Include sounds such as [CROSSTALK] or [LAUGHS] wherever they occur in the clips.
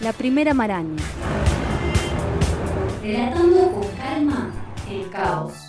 La primera maraña. Relatando con calma el caos.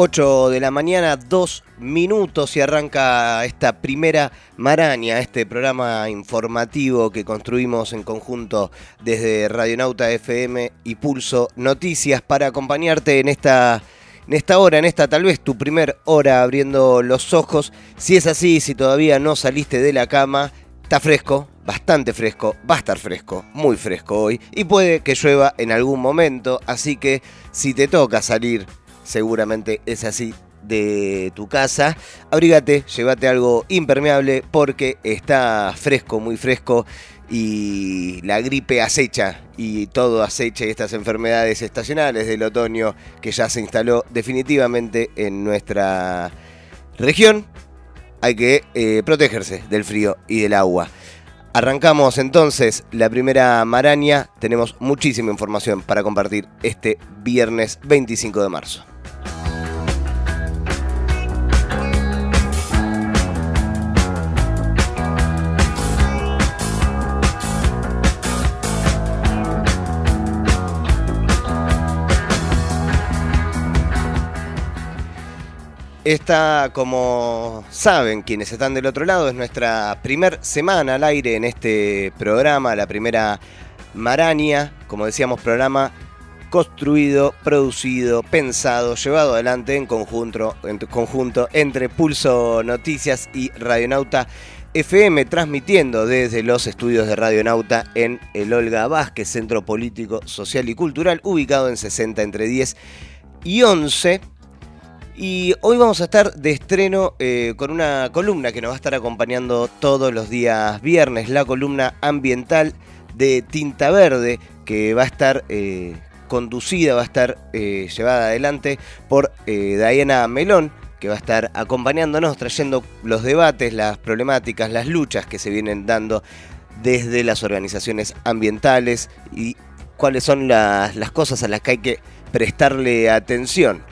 Ocho de la mañana, dos minutos y arranca esta primera maraña, este programa informativo que construimos en conjunto desde Radionauta FM y Pulso Noticias para acompañarte en esta, en esta hora, en esta tal vez tu primer hora abriendo los ojos. Si es así, si todavía no saliste de la cama, está fresco, bastante fresco, va a estar fresco, muy fresco hoy y puede que llueva en algún momento, así que si te toca salir seguramente es así de tu casa. Abrígate, llévate algo impermeable porque está fresco, muy fresco y la gripe acecha y todo acecha estas enfermedades estacionales del otoño que ya se instaló definitivamente en nuestra región. Hay que eh, protegerse del frío y del agua. Arrancamos entonces la primera maraña. Tenemos muchísima información para compartir este viernes 25 de marzo. Esta, como saben quienes están del otro lado, es nuestra primer semana al aire en este programa, la primera Maraña, como decíamos, programa construido, producido, pensado, llevado adelante en conjunto, en conjunto entre Pulso Noticias y Radionauta FM, transmitiendo desde los estudios de Radionauta en el Olga Vázquez, Centro Político, Social y Cultural, ubicado en 60 entre 10 y 11 y hoy vamos a estar de estreno eh, con una columna que nos va a estar acompañando todos los días viernes, la columna ambiental de Tinta Verde, que va a estar eh, conducida, va a estar eh, llevada adelante por Diana Melón, que va a estar acompañándonos, trayendo los debates, las problemáticas, las luchas que se vienen dando desde las organizaciones ambientales y cuáles son las, las cosas a las que hay que prestarle atención.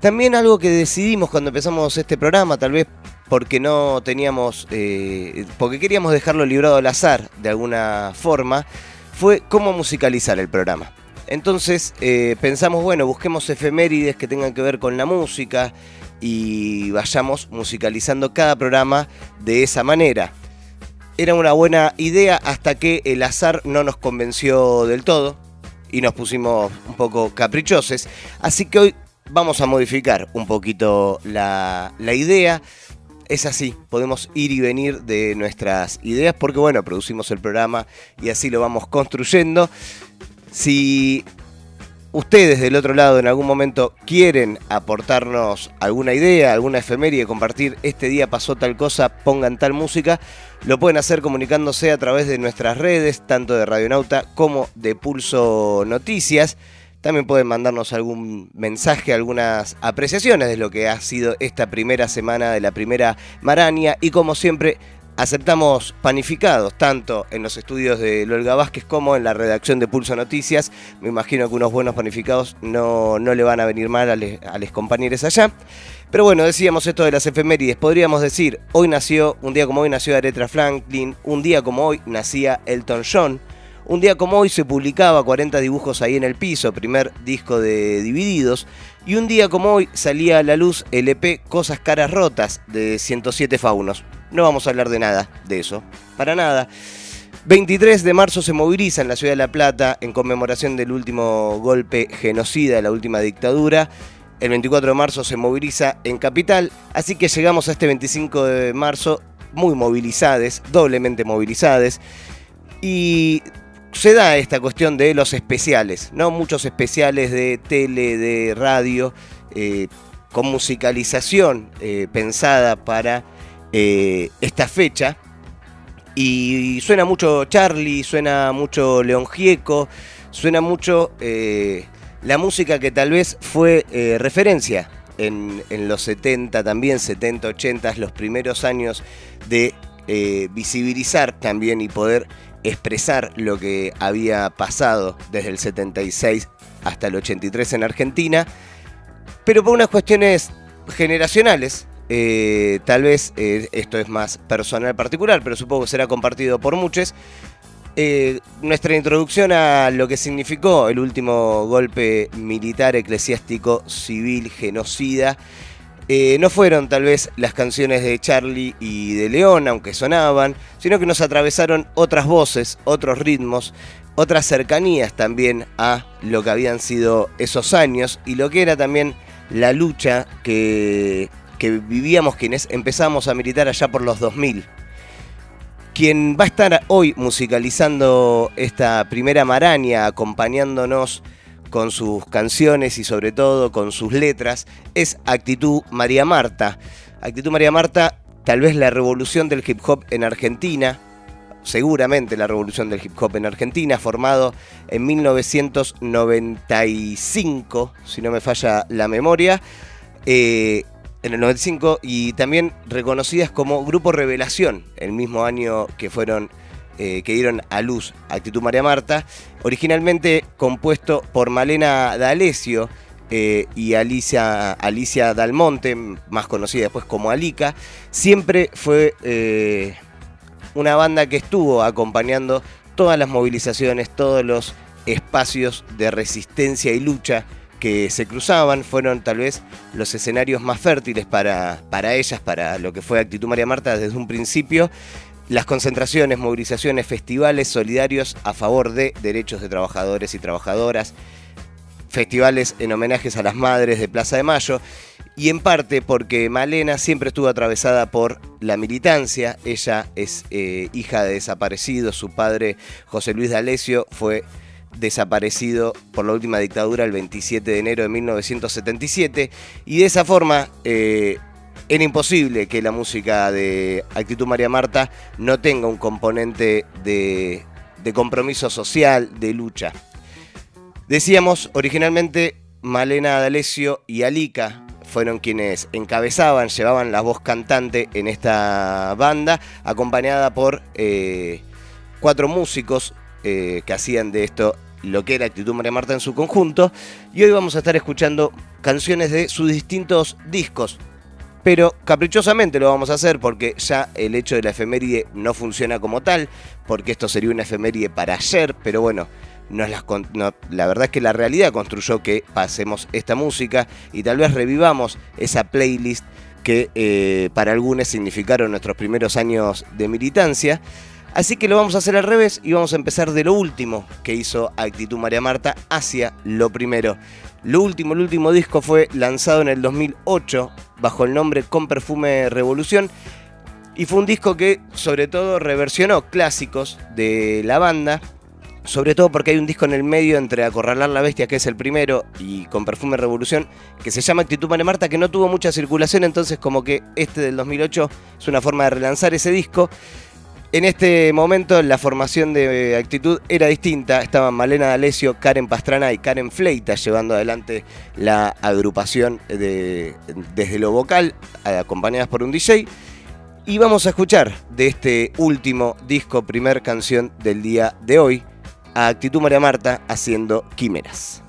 También algo que decidimos cuando empezamos este programa, tal vez porque no teníamos, eh, porque queríamos dejarlo librado al azar de alguna forma, fue cómo musicalizar el programa. Entonces eh, pensamos, bueno, busquemos efemérides que tengan que ver con la música y vayamos musicalizando cada programa de esa manera. Era una buena idea hasta que el azar no nos convenció del todo y nos pusimos un poco caprichosos. Así que hoy vamos a modificar un poquito la, idea. Es así, podemos ir y venir de nuestras ideas porque bueno, producimos el programa y así lo vamos construyendo. Si ustedes del otro lado en algún momento quieren aportarnos alguna idea, alguna efeméride, compartir este día pasó tal cosa, pongan tal música, lo pueden hacer comunicándose a través de nuestras redes, tanto de Radionauta como de Pulso Noticias. También pueden mandarnos algún mensaje, algunas apreciaciones de lo que ha sido esta primera semana de la primera Maraña. Y como siempre, aceptamos panificados, tanto en los estudios de Olga Vázquez como en la redacción de Pulso Noticias. Me imagino que unos buenos panificados no, no le van a venir mal a, los compañeros allá. Pero bueno, decíamos esto de las efemérides. Podríamos decir, hoy nació, un día como hoy nació Aretha Franklin, un día como hoy nacía Elton John. Un día como hoy se publicaba 40 dibujos ahí en el piso, primer disco de Divididos. Y un día como hoy salía a la luz el EP Cosas Caras Rotas de 107 Faunos. No vamos a hablar de nada de eso, para nada. 23 de marzo se moviliza en la ciudad de La Plata en conmemoración del último golpe genocida, la última dictadura. El 24 de marzo se moviliza en Capital, así que llegamos a este 25 de marzo muy movilizados, doblemente movilizados. Y se da esta cuestión de los especiales, ¿no? Muchos especiales de tele, de radio, eh, con musicalización eh, pensada para eh, esta fecha. Y suena mucho Charlie, suena mucho León Gieco, suena mucho la música que tal vez fue referencia en, en, los 70 también, 70, 80, los primeros años de visibilizar también y poder expresar lo que había pasado desde el 76 hasta el 83 en Argentina, pero por unas cuestiones generacionales. Eh, tal vez eh, esto es más personal particular, pero supongo que será compartido por muchos. Eh, nuestra introducción a lo que significó el último golpe militar, eclesiástico, civil, genocida eh, no fueron tal vez las canciones de Charlie y de León, aunque sonaban, sino que nos atravesaron otras voces, otros ritmos, otras cercanías también a lo que habían sido esos años y lo que era también la lucha que, que vivíamos quienes empezamos a militar allá por los 2000. Quien va a estar hoy musicalizando esta primera maraña, acompañándonos con sus canciones y sobre todo con sus letras es Actitud María Marta. Actitud María Marta, tal vez la revolución del hip hop en Argentina, seguramente la revolución del hip hop en Argentina, formado en 1995, si no me falla la memoria, eh, en el 95, y también reconocidas como Grupo Revelación, el mismo año que fueron eh, que dieron a luz Actitud María Marta, originalmente compuesto por Malena D'Alessio eh, y Alicia, Alicia Dalmonte, más conocida después como Alica, siempre fue eh, una banda que estuvo acompañando todas las movilizaciones, todos los espacios de resistencia y lucha que se cruzaban, fueron tal vez los escenarios más fértiles para, para ellas, para lo que fue Actitud María Marta desde un principio, las concentraciones, movilizaciones, festivales solidarios a favor de derechos de trabajadores y trabajadoras, festivales en homenajes a las madres de Plaza de Mayo. Y en parte porque Malena siempre estuvo atravesada por la militancia. Ella es eh, hija de desaparecidos, su padre José Luis D'Alessio fue desaparecido por la última dictadura el 27 de enero de 1977 y de esa forma eh, era imposible que la música de Actitud María Marta no tenga un componente de, compromiso social, de lucha. Decíamos, originalmente Malena D'Alessio y Alica fueron quienes encabezaban, llevaban la voz cantante en esta banda, acompañada por eh, cuatro músicos eh, que hacían de esto lo que era Actitud María Marta en su conjunto. Y hoy vamos a estar escuchando canciones de sus distintos discos pero caprichosamente lo vamos a hacer porque ya el hecho de la efeméride no funciona como tal, porque esto sería una efeméride para ayer, pero bueno, no la, la, verdad es que la realidad construyó que pasemos esta música y tal vez revivamos esa playlist que eh, para algunos significaron nuestros primeros años de militancia. Así que lo vamos a hacer al revés y vamos a empezar de lo último que hizo Actitud María Marta hacia lo primero. Lo último, el último disco fue lanzado en el 2008 bajo el nombre Con Perfume Revolución y fue un disco que sobre todo reversionó clásicos de la banda, sobre todo porque hay un disco en el medio entre Acorralar la Bestia, que es el primero, y Con Perfume Revolución, que se llama Actitud Mane Marta, que no tuvo mucha circulación, entonces como que este del 2008 es una forma de relanzar ese disco. En este momento la formación de actitud era distinta. Estaban Malena D'Alessio, Karen Pastrana y Karen Fleita llevando adelante la agrupación desde lo vocal, acompañadas por un DJ. Y vamos a escuchar de este último disco, primer canción del día de hoy, a Actitud María Marta haciendo Quimeras.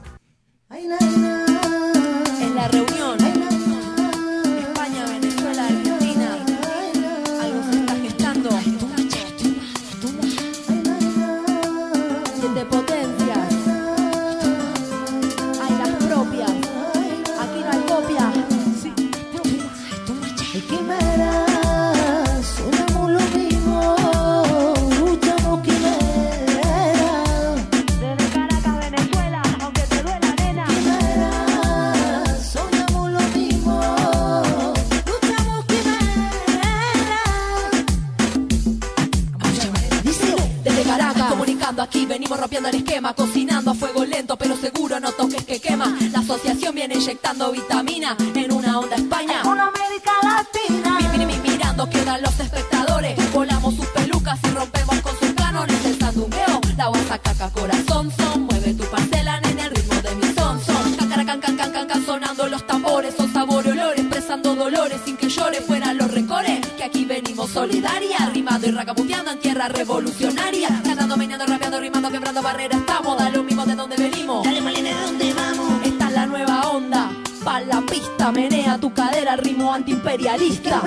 Aquí venimos rompiendo el esquema, cocinando a fuego lento, pero seguro no toques que quema. La asociación viene inyectando vitamina en una onda España. Una América Latina. Mi, mi, mi, mirando quedan los espectadores. Volamos sus pelucas y rompemos con sus cánones el sandungueo. La guasa caca corazón son. Mueve tu parcela en el ritmo de mi son son. Cacara can can can sonando los tambores. Son sabor y olores, expresando dolores sin que llore fuera los recores. Que aquí venimos solidaria, rimando y racaputeando en tierra revolucionaria. Cadera, ritmo antiimperialista.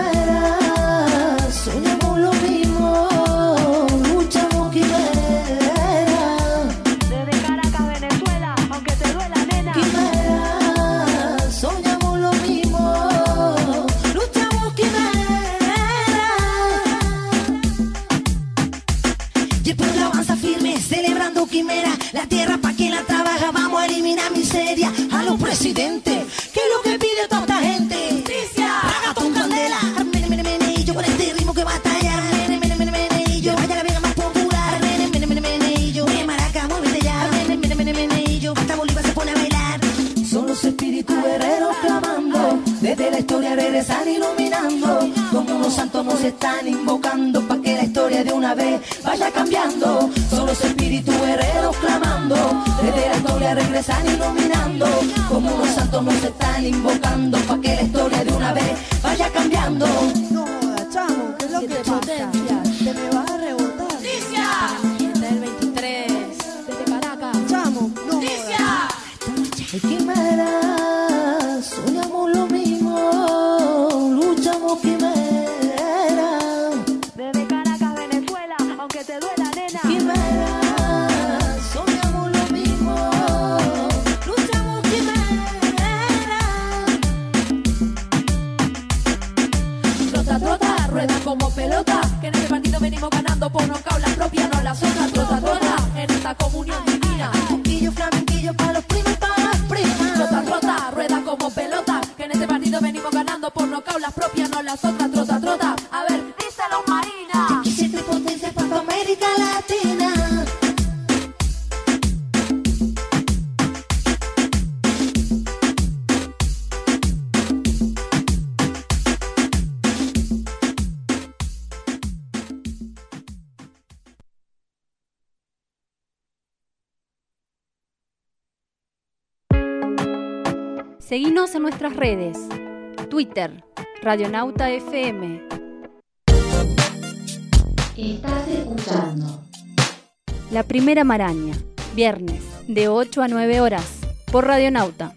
Nuestras redes. Twitter, Radionauta FM. Estás escuchando La Primera Maraña. Viernes, de 8 a 9 horas. Por Radionauta.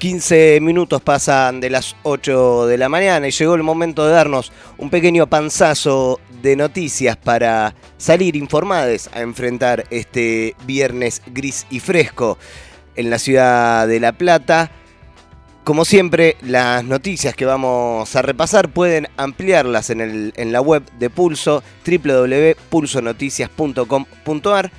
...15 minutos pasan de las 8 de la mañana y llegó el momento de darnos un pequeño panzazo de noticias para salir informados a enfrentar este viernes gris y fresco en la ciudad de La Plata. Como siempre, las noticias que vamos a repasar pueden ampliarlas en, el- en la web de Pulso, www.pulsonoticias.com.ar.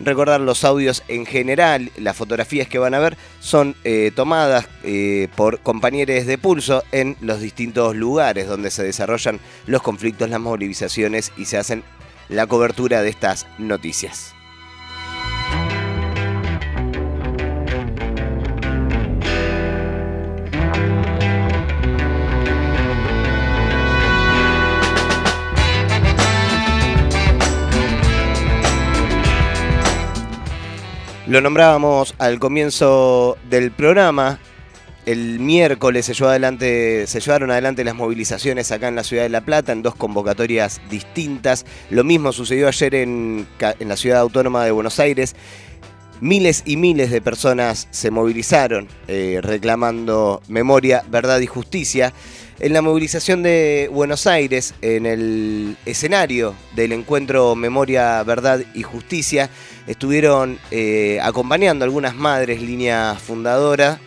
Recordar los audios en general, las fotografías que van a ver son eh, tomadas eh, por compañeros de Pulso en los distintos lugares donde se desarrollan los conflictos, las movilizaciones y se hacen la cobertura de estas noticias. Lo nombrábamos al comienzo del programa. El miércoles se, llevaron adelante las movilizaciones acá en la ciudad de La Plata en dos convocatorias distintas. Lo mismo sucedió ayer en la ciudad autónoma de Buenos Aires. Miles y miles de personas se movilizaron eh, reclamando memoria, verdad y justicia. En la movilización de Buenos Aires, en el escenario del encuentro Memoria, Verdad y Justicia, estuvieron eh, acompañando algunas madres, línea fundadora.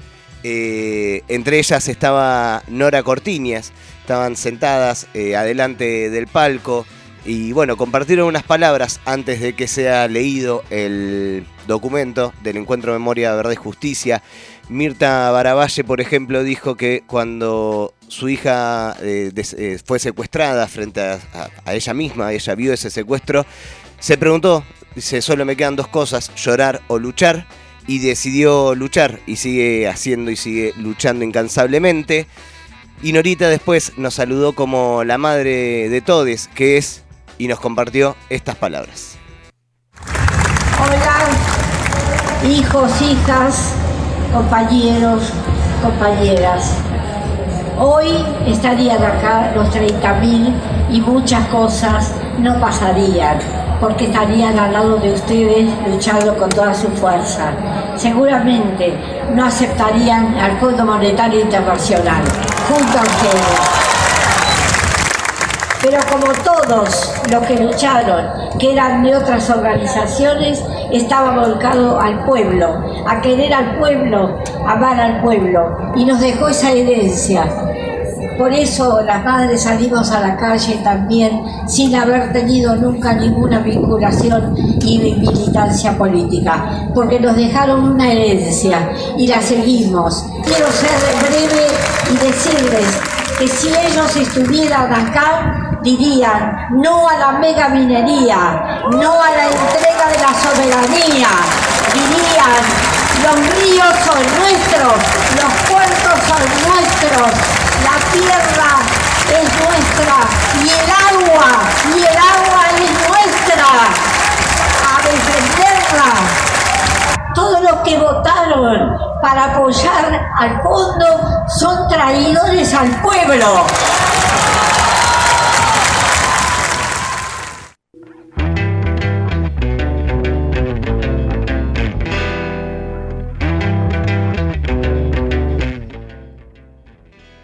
Eh, entre ellas estaba Nora Cortiñas, estaban sentadas eh, adelante del palco y bueno, compartieron unas palabras antes de que sea leído el documento del Encuentro Memoria, Verdad y Justicia. Mirta Baravalle, por ejemplo, dijo que cuando su hija fue secuestrada frente a- a ella misma, ella vio ese secuestro, se preguntó, dice, solo me quedan dos cosas, llorar o luchar, y decidió luchar y sigue haciendo y sigue luchando incansablemente. Y Norita después nos saludó como la madre de todes, que es, y nos compartió estas palabras. Hola, hijos, hijas, compañeros, compañeras. Hoy estarían acá los 30.000 y muchas cosas no pasarían porque estarían al lado de ustedes luchando con toda su fuerza. Seguramente no aceptarían al Fondo Monetario Internacional junto a ustedes. Pero como todos los que lucharon, que eran de otras organizaciones, estaba volcado al pueblo, a querer al pueblo, amar al pueblo, y nos dejó esa herencia. Por eso las madres salimos a la calle también sin haber tenido nunca ninguna vinculación y militancia política, porque nos dejaron una herencia y la seguimos. Quiero ser breve y decirles que si ellos estuvieran acá, dirían no a la mega minería, no a la entrega de la soberanía, dirían los ríos son nuestros, los puertos son nuestros, tierra es nuestra y el agua, y el agua es nuestra, a defenderla todos los que votaron para apoyar al fondo son traidores al pueblo.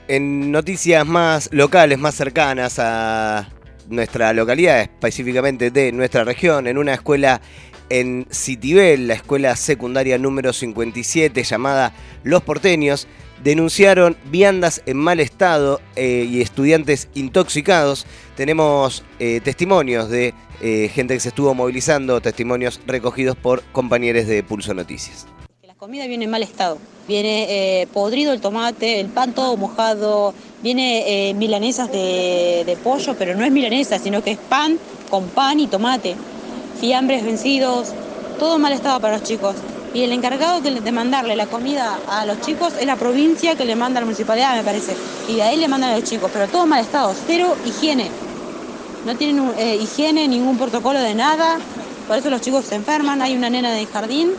En noticias más locales, más cercanas a nuestra localidad, específicamente de nuestra región, en una escuela en Citibel, la escuela secundaria número 57 llamada Los Porteños, denunciaron viandas en mal estado eh, y estudiantes intoxicados. Tenemos eh, testimonios de eh, gente que se estuvo movilizando, testimonios recogidos por compañeros de Pulso Noticias. La comida viene en mal estado. Viene eh, podrido el tomate, el pan todo mojado, viene eh, milanesas de, de pollo, pero no es milanesa, sino que es pan con pan y tomate. Fiambres vencidos, todo mal estado para los chicos. Y el encargado de mandarle la comida a los chicos es la provincia que le manda a la municipalidad, me parece. Y de ahí le mandan a los chicos, pero todo mal estado, cero higiene. No tienen eh, higiene, ningún protocolo de nada. Por eso los chicos se enferman. Hay una nena de jardín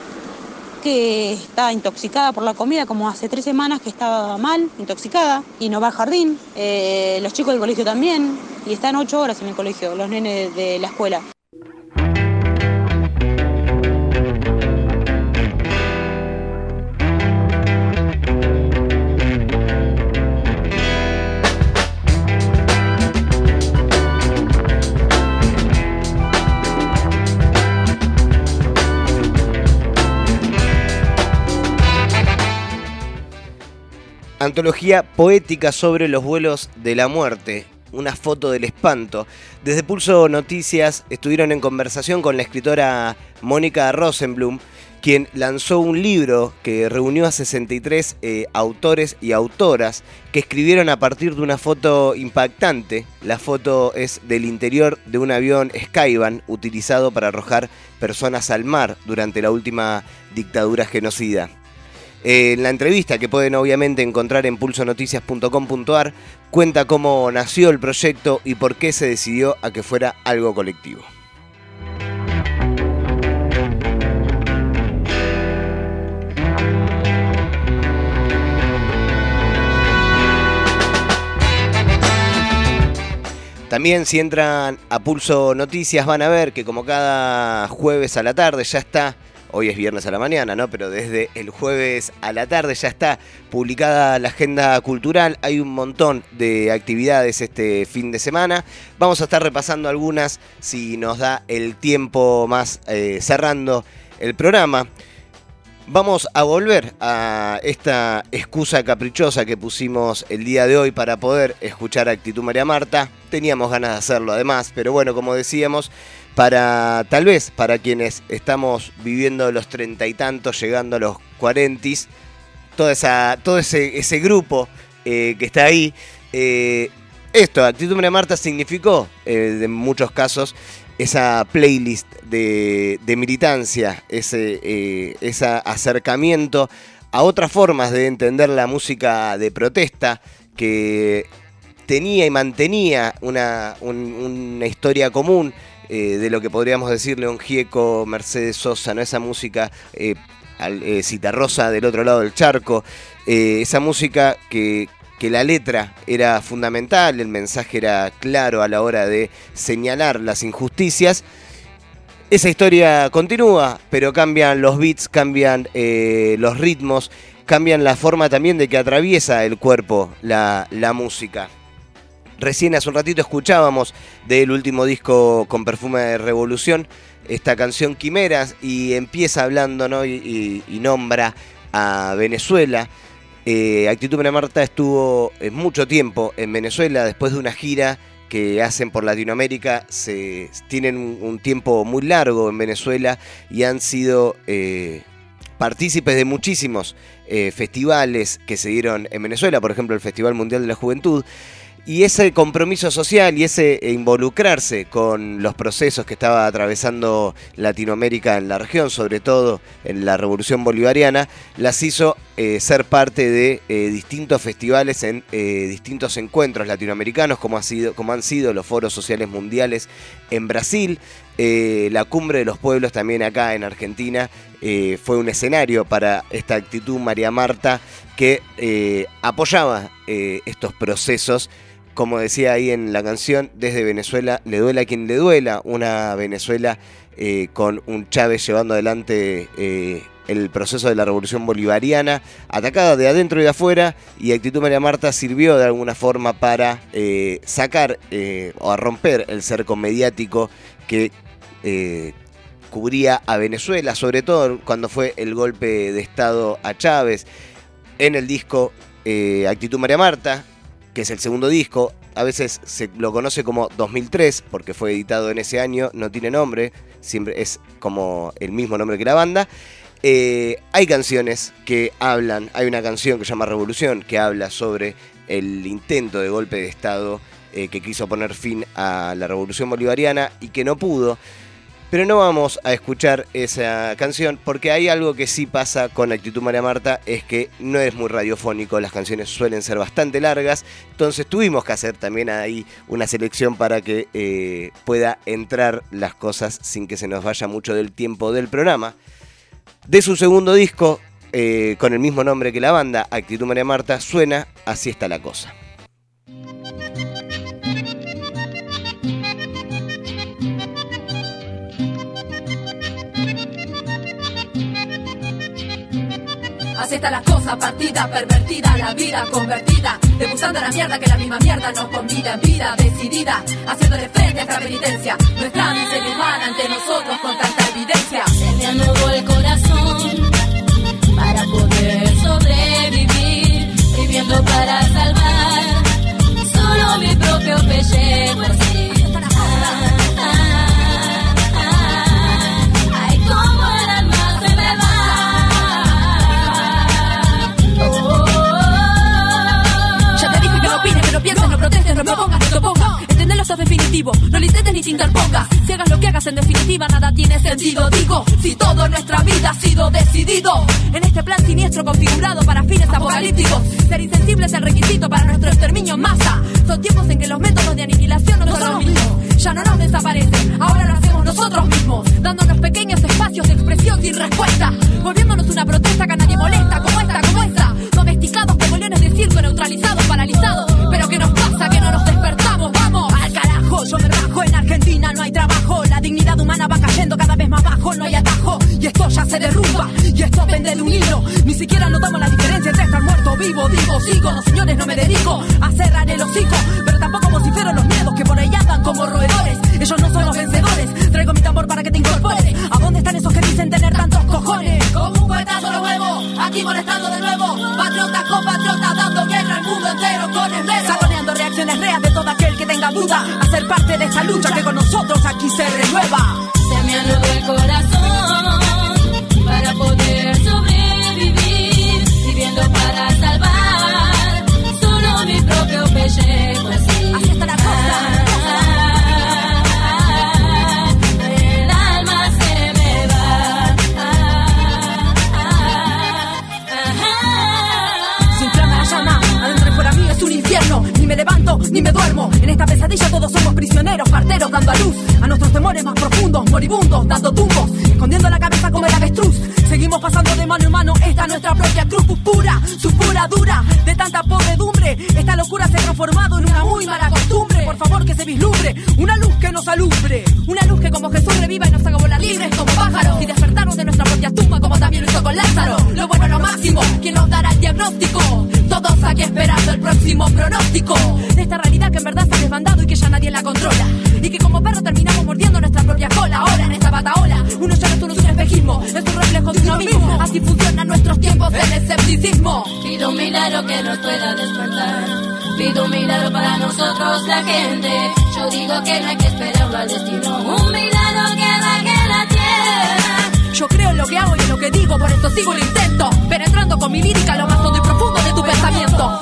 que está intoxicada por la comida, como hace tres semanas que estaba mal, intoxicada, y no va al jardín. Eh, los chicos del colegio también, y están ocho horas en el colegio, los nenes de la escuela. Antología poética sobre los vuelos de la muerte. Una foto del espanto. Desde Pulso Noticias estuvieron en conversación con la escritora Mónica Rosenblum, quien lanzó un libro que reunió a 63 eh, autores y autoras que escribieron a partir de una foto impactante. La foto es del interior de un avión Skyban utilizado para arrojar personas al mar durante la última dictadura genocida. Eh, En la entrevista que pueden obviamente encontrar en pulsonoticias.com.ar cuenta cómo nació el proyecto y por qué se decidió a que fuera algo colectivo. También si entran a Pulso Noticias van a ver que como cada jueves a la tarde ya está, hoy es viernes a la mañana, ¿no? Pero desde el jueves a la tarde ya está publicada la agenda cultural, hay un montón de actividades este fin de semana. Vamos a estar repasando algunas si nos da el tiempo más eh, cerrando el programa. Vamos a volver a esta excusa caprichosa que pusimos el día de hoy para poder escuchar Actitud María Marta. Teníamos ganas de hacerlo además, pero bueno, como decíamos, para tal vez para quienes estamos viviendo los treinta y tantos, llegando a los cuarentis, toda esa, todo ese, ese grupo eh, que está ahí, eh, esto, Actitud María Marta significó, eh, en muchos casos, esa playlist de, de militancia, ese, ese acercamiento a otras formas de entender la música de protesta que tenía y mantenía una, un- una historia común eh, de lo que podríamos decir León Gieco, Mercedes Sosa, ¿no? esa música eh, eh, Citarrosa del otro lado del charco, esa música que, que la letra era fundamental, el mensaje era claro a la hora de señalar las injusticias. Esa historia continúa, pero cambian los beats, cambian los ritmos, cambian la forma también de que atraviesa el cuerpo la, la música. Recién hace un ratito escuchábamos del último disco con perfume de revolución esta canción Quimeras y empieza hablando y, y- nombra a Venezuela. Eh, Actitud María Marta estuvo eh, mucho tiempo en Venezuela después de una gira que hacen por Latinoamérica. Se, tienen un, un tiempo muy largo en Venezuela y han sido eh, partícipes de muchísimos eh, festivales que se dieron en Venezuela, por ejemplo el Festival Mundial de la Juventud. Y ese compromiso social y ese involucrarse con los procesos que estaba atravesando Latinoamérica en la región, sobre todo en la Revolución Bolivariana, las hizo eh, ser parte de eh, distintos festivales en eh, distintos encuentros latinoamericanos, como, ha sido, como han sido los foros sociales mundiales en Brasil, eh, la cumbre de los pueblos también acá en Argentina eh, fue un escenario para esta actitud María Marta que eh, apoyaba eh, estos procesos como decía ahí en la canción, desde Venezuela, le duela a quien le duela, una Venezuela eh, con un Chávez llevando adelante eh, el proceso de la revolución bolivariana, atacada de adentro y de afuera, y Actitud María Marta sirvió de alguna forma para eh, sacar o a romper el cerco mediático que cubría a Venezuela, sobre todo cuando fue el golpe de Estado a Chávez, en el disco Actitud María Marta, que es el segundo disco. A veces se lo conoce como 2003 porque fue editado en ese año, no tiene nombre, siempre es como el mismo nombre que la banda. Eh, hay canciones que hablan, hay una canción que se llama Revolución que habla sobre el intento de golpe de Estado eh, que quiso poner fin a la revolución bolivariana y que no pudo. Pero no vamos a escuchar esa canción porque hay algo que sí pasa con Actitud María Marta, es que no es muy radiofónico, las canciones suelen ser bastante largas, entonces tuvimos que hacer también ahí una selección para que eh, pueda entrar las cosas sin que se nos vaya mucho del tiempo del programa. De su segundo disco, eh, con el mismo nombre que la banda, Actitud María Marta, suena Así está la cosa. Así está la cosa, partida, pervertida, la vida convertida, degustando la mierda que la misma mierda nos convida en vida decidida, haciéndole frente a esta penitencia, nuestra miseria humana ante nosotros con tanta evidencia. Se me anudó el corazón para poder sobrevivir, viviendo para salvar solo mi propio pellejo. así. No no protestes, no propongas, no. Entendelo, eso es definitivo. No lo ni te interpongas. Si hagas lo que hagas, en definitiva, nada tiene sentido. Digo, si todo en nuestra vida ha sido decidido. En este plan siniestro configurado para fines apocalípticos. Ser insensible es el requisito para nuestro exterminio en masa. Son tiempos en que los métodos de aniquilación no son los mismos. Ya no nos desaparecen, ahora lo hacemos nosotros mismos. Dándonos pequeños espacios de expresión sin respuesta. Volviéndonos una protesta que a nadie molesta, como esta, como esta. Domesticados como leones de circo, neutralizados, paralizados. y esto ya se derrumba y esto vende de un hilo. Ni siquiera notamos la diferencia entre estar muerto o vivo. Digo, sigo, los señores no me dedico a cerrar el hocico, pero tampoco vocifero los miedos que por ahí andan como roedores. Ellos no son los vencedores. Traigo mi tambor para que te incorpores. ¿A dónde están esos que dicen tener tantos cojones? Como un puetazo lo huevo, aquí molestando de nuevo. Patriotas, compatriotas, dando guerra al mundo entero con esmero. Saconeando reacciones reas de todo aquel que tenga duda. Hacer parte de esa lucha que con nosotros aquí se renueva. Se me el corazón. Prisioneros, parteros, dando a luz a nuestros temores más profundos, moribundos, dando tumbos, escondiendo la cabeza como el avestruz. Seguimos pasando de mano en mano, esta es nuestra propia cruz pura, su pura dura, de tanta podredumbre. Esta locura se ha transformado en una muy mala costumbre. Por favor, que se vislumbre, una luz que nos alumbre, una luz que como Jesús reviva y nos haga volar libres como pájaros y despertarnos de nuestra propia tumba, como también lo hizo con Lázaro. Lo bueno, lo máximo, quien nos dará el diagnóstico. Todos aquí esperando el próximo pronóstico de esta realidad que en verdad se ha desbandado y que ya nadie la controla. Y que como perro terminamos mordiendo nuestra propia cola. Ahora en esta bataola, uno ya no es un espejismo, es un reflejo de uno mismo. Así funcionan nuestros tiempos del escepticismo. Pido un milagro que nos pueda despertar. Pido un milagro para nosotros, la gente. Yo digo que no hay que esperarlo al destino. Un milagro que arranque la tierra. Yo creo en lo que hago y en lo que digo, por eso sigo el intento. Penetrando con mi lírica lo más hondo y profundo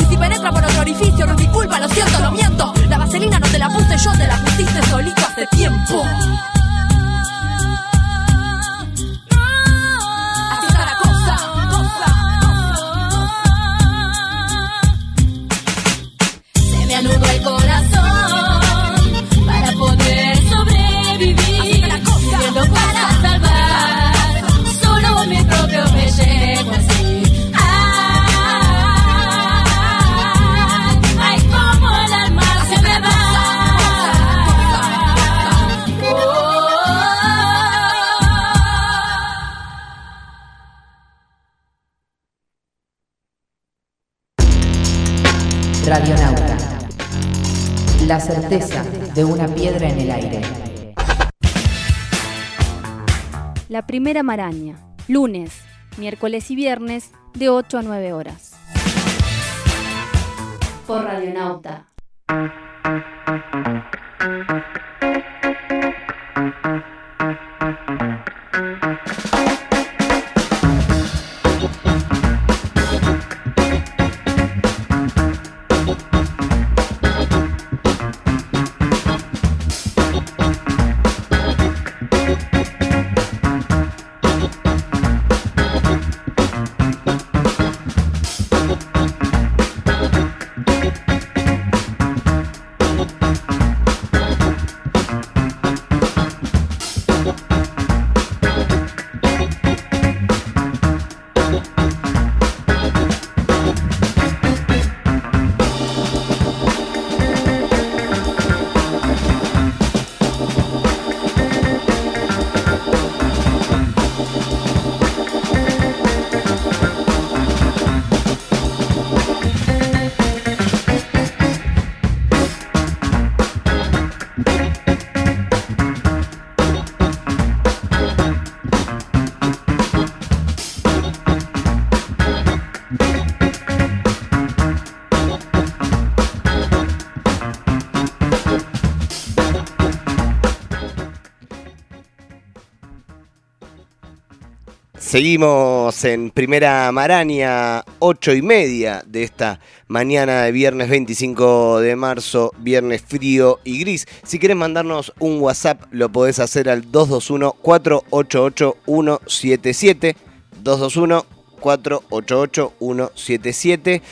Y si penetra por otro orificio, no es mi culpa, lo siento, lo miento. La vaselina no te la puse yo, te la pusiste solito hace tiempo. De una piedra en el aire. La primera maraña. Lunes, miércoles y viernes de 8 a 9 horas. Por Radionauta. Seguimos en primera maraña, ocho y media de esta mañana de viernes 25 de marzo, viernes frío y gris. Si quieres mandarnos un WhatsApp, lo podés hacer al 221-488-177. 221-488-177.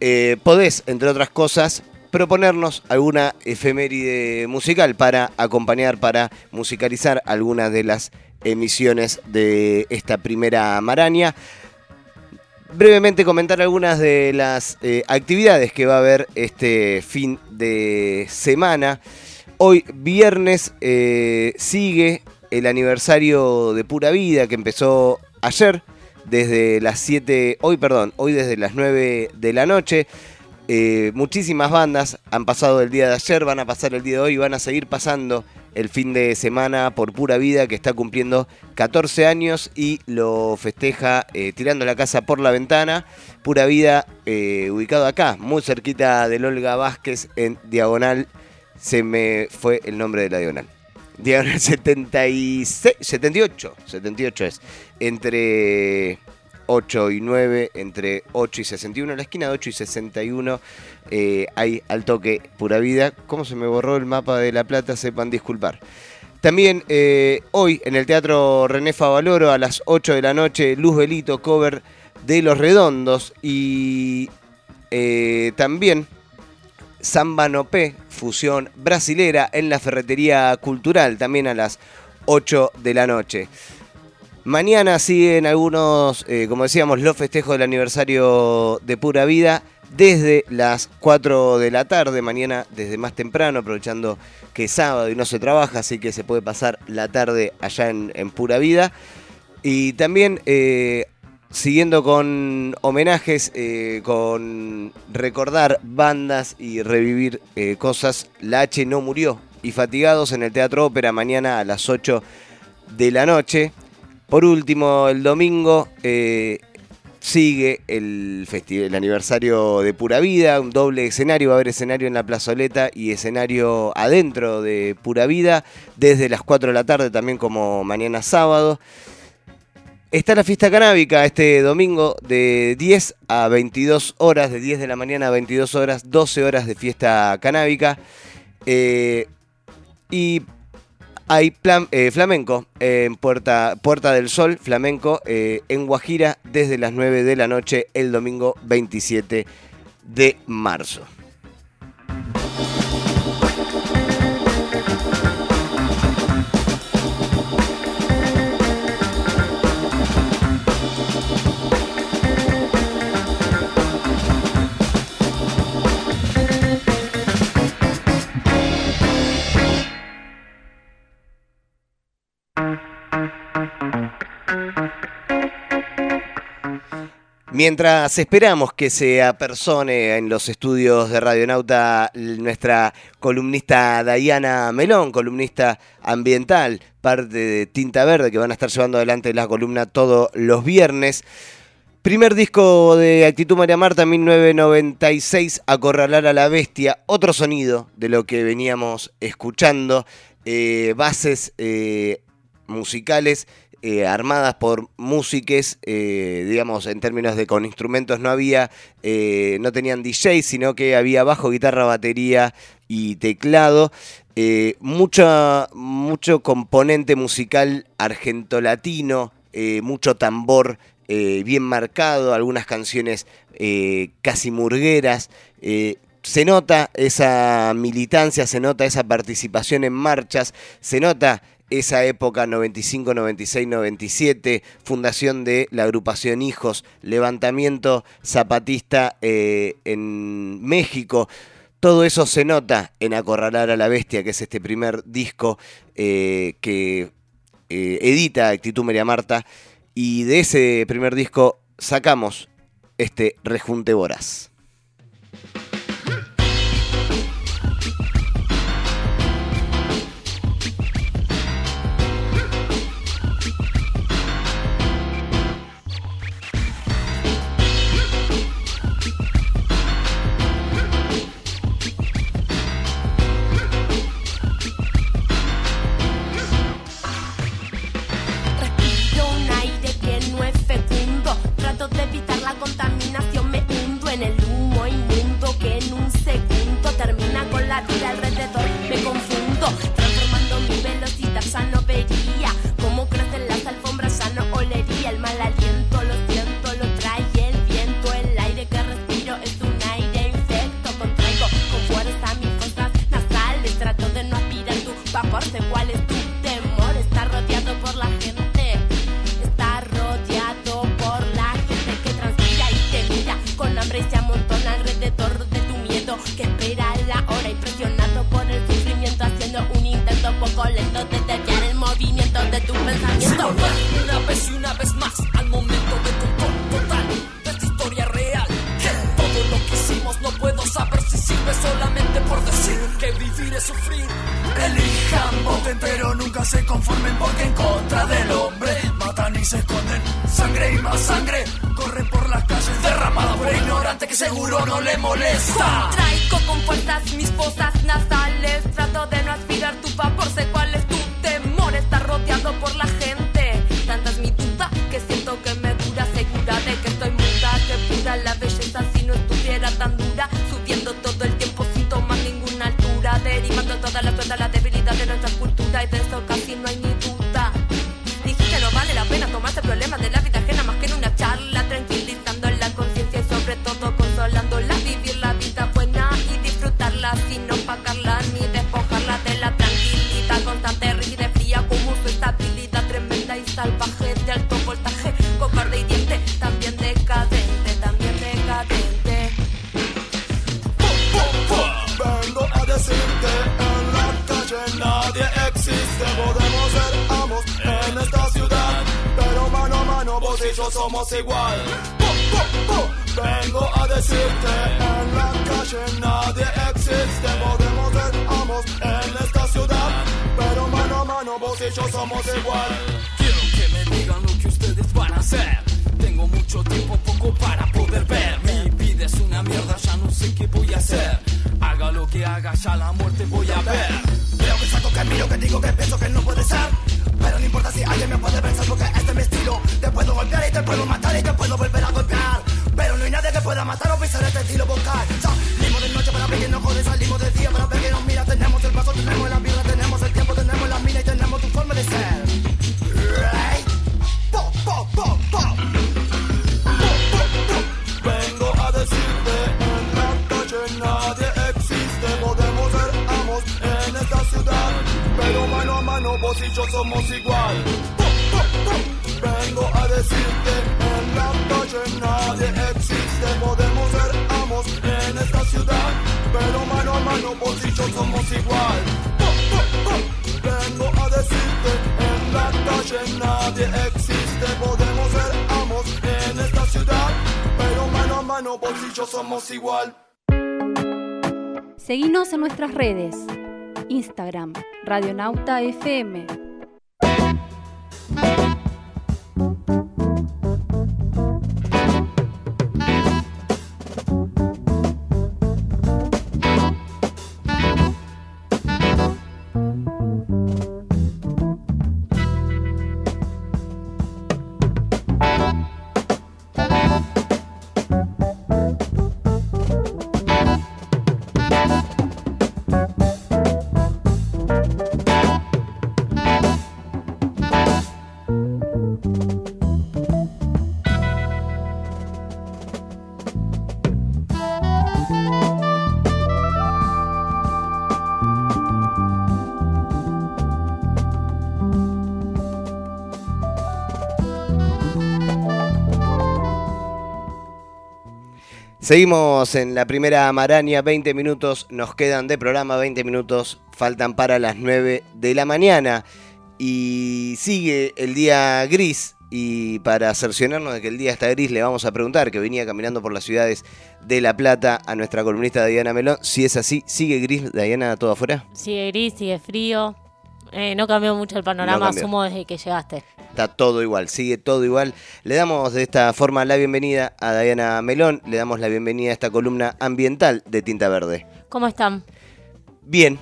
Eh, podés, entre otras cosas, proponernos alguna efeméride musical para acompañar, para musicalizar algunas de las emisiones de esta primera maraña. Brevemente comentar algunas de las eh, actividades que va a haber este fin de semana. Hoy viernes eh, sigue el aniversario de Pura Vida que empezó ayer desde las 7, hoy perdón, hoy desde las 9 de la noche. Eh, muchísimas bandas han pasado el día de ayer, van a pasar el día de hoy van a seguir pasando el fin de semana por Pura Vida, que está cumpliendo 14 años y lo festeja eh, tirando la casa por la ventana. Pura Vida, eh, ubicado acá, muy cerquita del Olga Vázquez, en diagonal Se me fue el nombre de la diagonal. Diagonal 76, 78, 78 es. Entre 8 y 9, entre 8 y 61. En la esquina de 8 y 61 eh, hay al toque pura vida. ¿Cómo se me borró el mapa de La Plata? Sepan disculpar. También eh, hoy en el Teatro René Favaloro a las 8 de la noche, Luz Belito, cover de Los Redondos. Y eh, también Samba Nopé, fusión brasilera en la Ferretería Cultural, también a las 8 de la noche. Mañana siguen algunos, eh, como decíamos, los festejos del aniversario de Pura Vida desde las 4 de la tarde, mañana desde más temprano, aprovechando que es sábado y no se trabaja, así que se puede pasar la tarde allá en, Pura Vida. Y también eh, siguiendo con homenajes, eh, con recordar bandas y revivir cosas, la H no murió. Y Fatigados en el Teatro Ópera mañana a las 8 de la noche. Por último, el domingo eh, sigue el, el aniversario de Pura Vida, un doble escenario, va a haber escenario en la plazoleta y escenario adentro de Pura Vida, desde las 4 de la tarde también como mañana sábado. Está la fiesta canábica este domingo de 10 a 22 horas, de 10 de la mañana a 22 horas, 12 horas de fiesta canábica. Eh, y hay eh, flamenco en Puerta, Puerta del Sol, flamenco eh, en Guajira desde las 9 de la noche el domingo 27 de marzo. Mientras esperamos que se apersone en los estudios de Radionauta nuestra columnista Diana Melón, columnista ambiental, parte de Tinta Verde, que van a estar llevando adelante la columna todos los viernes. Primer disco de Actitud María Marta, 1996, Acorralar a la Bestia, otro sonido de lo que veníamos escuchando, eh, bases eh, musicales eh, armadas por músiques, eh, digamos, en términos de con instrumentos no había, eh, no tenían DJ, sino que había bajo, guitarra, batería y teclado. Mucha, mucho componente musical argento-latino, mucho tambor bien marcado, algunas canciones casi murgueras. se nota esa militancia, se nota esa participación en marchas, se nota esa época 95, 96, 97, fundación de la agrupación Hijos, levantamiento zapatista eh, en México. Todo eso se nota en Acorralar a la Bestia, que es este primer disco eh, que eh, edita Actitud María Marta. Y de ese primer disco sacamos este rejunte voraz. La alrededor. Me confundo, transformando mi velocidad, ya no vería cómo crecen las alfombras, ya no olería el mal aliento. Lo siento, lo trae el viento, el aire que respiro es un aire infecto. Contraigo con fuerza mis fosas nasales, trato de no aspirar tu vapor, sé sufrir. Elijamos maten, pero nunca se conformen porque en contra del hombre matan y se esconden. Sangre y más sangre corren por las calles derramada por ignorante que seguro no le molesta. Traigo con fuerzas mis fosas nasales. Trato de no aspirar tu vapor, sé somos igual. Vengo a decirte en la calle nadie existe. Podemos ser amos en esta ciudad, pero mano a mano vos y yo somos igual. Quiero que me digan lo que ustedes van a hacer. Tengo mucho tiempo, poco para poder ver. Mi vida es una mierda, ya no sé qué voy a hacer. Haga lo que haga, ya la muerte voy a ver. Veo que saco, que miro, que digo, que pienso que no puede ser. Pero no importa si alguien me puede pensar porque este es mi estilo. Te puedo golpear y te puedo matar y te puedo volver a golpear. Pero no hay nadie que pueda matar o pisar este estilo vocal. Salimos de noche para ver que no jode, salimos de día para ver que nos mira. Tenemos el paso, tenemos la vida, tenemos el tiempo, tenemos la mina y tenemos tu forma de ser. Vos y yo somos igual. Vengo a decirte en la calle nadie existe. Podemos ser amos en esta ciudad, pero mano a mano vos y yo somos igual. Vengo a decirte en la calle nadie existe. Podemos ser amos en esta ciudad, pero mano a mano vos y yo somos igual. Seguinos en nuestras redes. Instagram, Radionauta FM. Seguimos en la primera maraña, 20 minutos nos quedan de programa, 20 minutos faltan para las 9 de la mañana y sigue el día gris y para cerciorarnos de que el día está gris le vamos a preguntar que venía caminando por las ciudades de La Plata a nuestra columnista Diana Melón, si es así, ¿sigue gris Diana todo afuera? Sigue gris, sigue frío. Eh, no cambió mucho el panorama, No asumo desde que llegaste. Está todo igual, sigue todo igual. Le damos de esta forma la bienvenida a Diana Melón, le damos la bienvenida a esta columna ambiental de Tinta Verde. ¿Cómo están? Bien,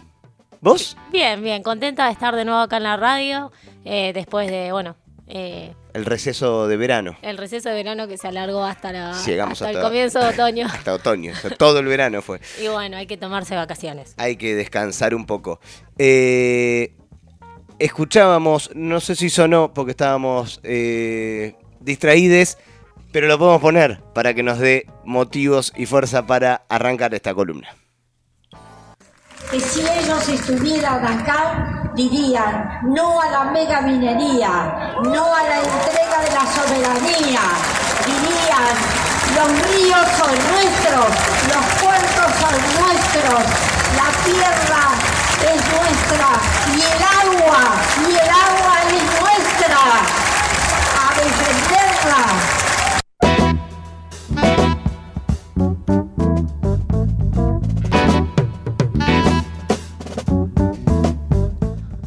¿vos? Bien, bien, contenta de estar de nuevo acá en la radio, eh, después de, bueno, eh, El receso de verano. el receso de verano que se alargó hasta, la, Llegamos hasta el hasta- comienzo de otoño. [LAUGHS] Hasta otoño, todo el verano fue. Y bueno, hay que tomarse vacaciones. Hay que descansar un poco. Eh, escuchábamos, no sé si sonó porque estábamos eh, distraídos, pero lo podemos poner para que nos dé motivos y fuerza para arrancar esta columna. que si ellos estuvieran acá dirían no a la mega minería, no a la entrega de la soberanía, dirían los ríos son nuestros, los puertos son nuestros, la tierra es nuestra y el agua, y el agua es nuestra, a defenderla.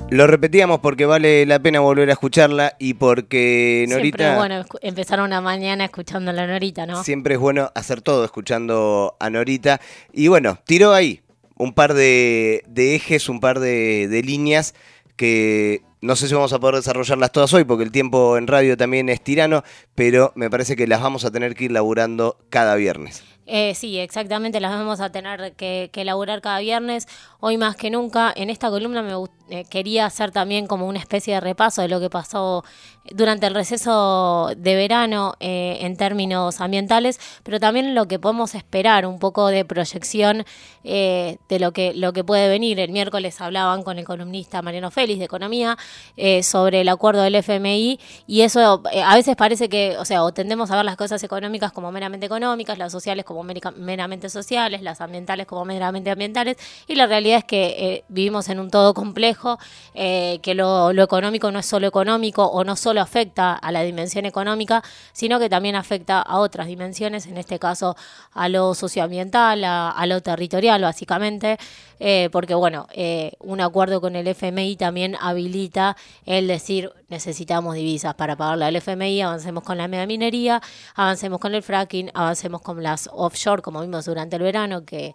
Lo repetíamos porque vale la pena volver a escucharla y porque Norita... Siempre, bueno, escu- empezar una mañana escuchando a la Norita, ¿no? Siempre es bueno hacer todo escuchando a Norita. Y bueno, tiró ahí un par de, ejes, un par de, de líneas que no sé si vamos a poder desarrollarlas todas hoy porque el tiempo en radio también es tirano, pero me parece que las vamos a tener que ir laburando cada viernes. Eh, sí, exactamente, las vamos a tener que, que elaborar cada viernes. Hoy más que nunca, en esta columna me eh, quería hacer también como una especie de repaso de lo que pasó durante el receso de verano eh, en términos ambientales, pero también lo que podemos esperar, un poco de proyección eh, de lo que, lo que puede venir. El miércoles hablaban con el columnista Mariano Félix de Economía eh, sobre el acuerdo del FMI y eso a veces parece que, o sea, o tendemos a ver las cosas económicas como meramente económicas, las sociales como merica- meramente sociales, las ambientales como meramente ambientales y la realidad es que eh, vivimos en un todo complejo, eh, que lo, económico no es solo económico o no solo afecta a la dimensión económica, sino que también afecta a otras dimensiones, en este caso a lo socioambiental, a, lo territorial básicamente, eh, porque bueno, un acuerdo con el FMI también habilita el decir necesitamos divisas. Para pagarle al FMI, avancemos con la mega minería, avancemos con el fracking, avancemos con las offshore, como vimos durante el verano, que,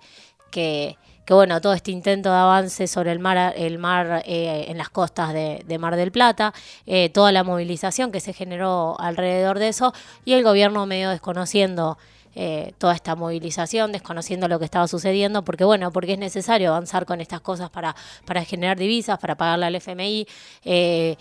que, que bueno, todo este intento de avance sobre el mar, el mar eh, en las costas de, de Mar del Plata, eh, toda la movilización que se generó alrededor de eso, y el gobierno medio desconociendo eh, toda esta movilización, desconociendo lo que estaba sucediendo, porque bueno, porque es necesario avanzar con estas cosas para, para generar divisas, para pagarle al FMI. eh,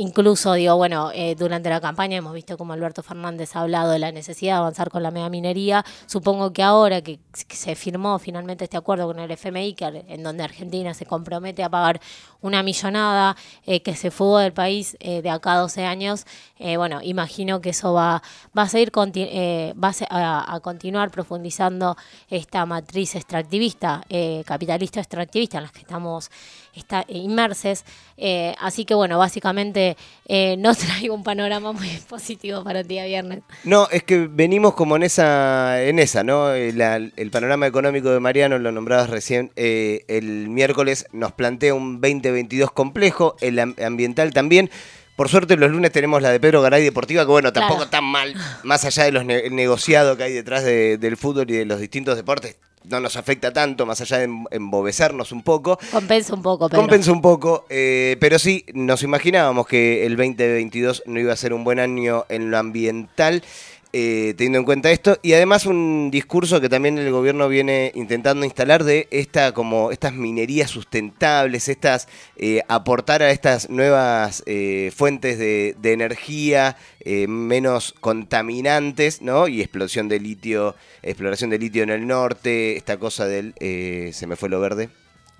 Incluso, digo, bueno, eh, durante la campaña hemos visto como Alberto Fernández ha hablado de la necesidad de avanzar con la mega minería. Supongo que ahora que, se firmó finalmente este acuerdo con el FMI, que, en donde Argentina se compromete a pagar una millonada eh, que se fugó del país eh, de acá a 12 años, eh, bueno, imagino que eso va, va a seguir va a, a- continuar profundizando esta matriz extractivista, capitalista extractivista en la que estamos está, inmerses. Eh, así que bueno, básicamente eh, no [LAUGHS] traigo un panorama muy positivo para el día viernes. No, es que venimos como en esa, en esa, ¿no? Eh, la- el panorama económico de Mariano, lo nombrabas recién, eh, el miércoles nos plantea un 2022 complejo, el am- ambiental también. Por suerte los lunes tenemos la de Pedro Garay Deportiva, que bueno, tampoco Claro. tan mal, más allá de los ne- el negociado que hay detrás de- del fútbol y de los distintos deportes, no nos afecta tanto, más allá de em- embobecernos un poco. Compensa un poco, pero Compensa un poco, eh, pero sí, nos imaginábamos que el 2022 no iba a ser un buen año en lo ambiental, eh, teniendo en cuenta esto, y además un discurso que también el gobierno viene intentando instalar de esta como estas minerías sustentables, estas eh, aportar a estas nuevas eh, fuentes de, de energía menos contaminantes, ¿no? Y explosión de litio, exploración de litio en el norte, esta cosa del se me fue lo verde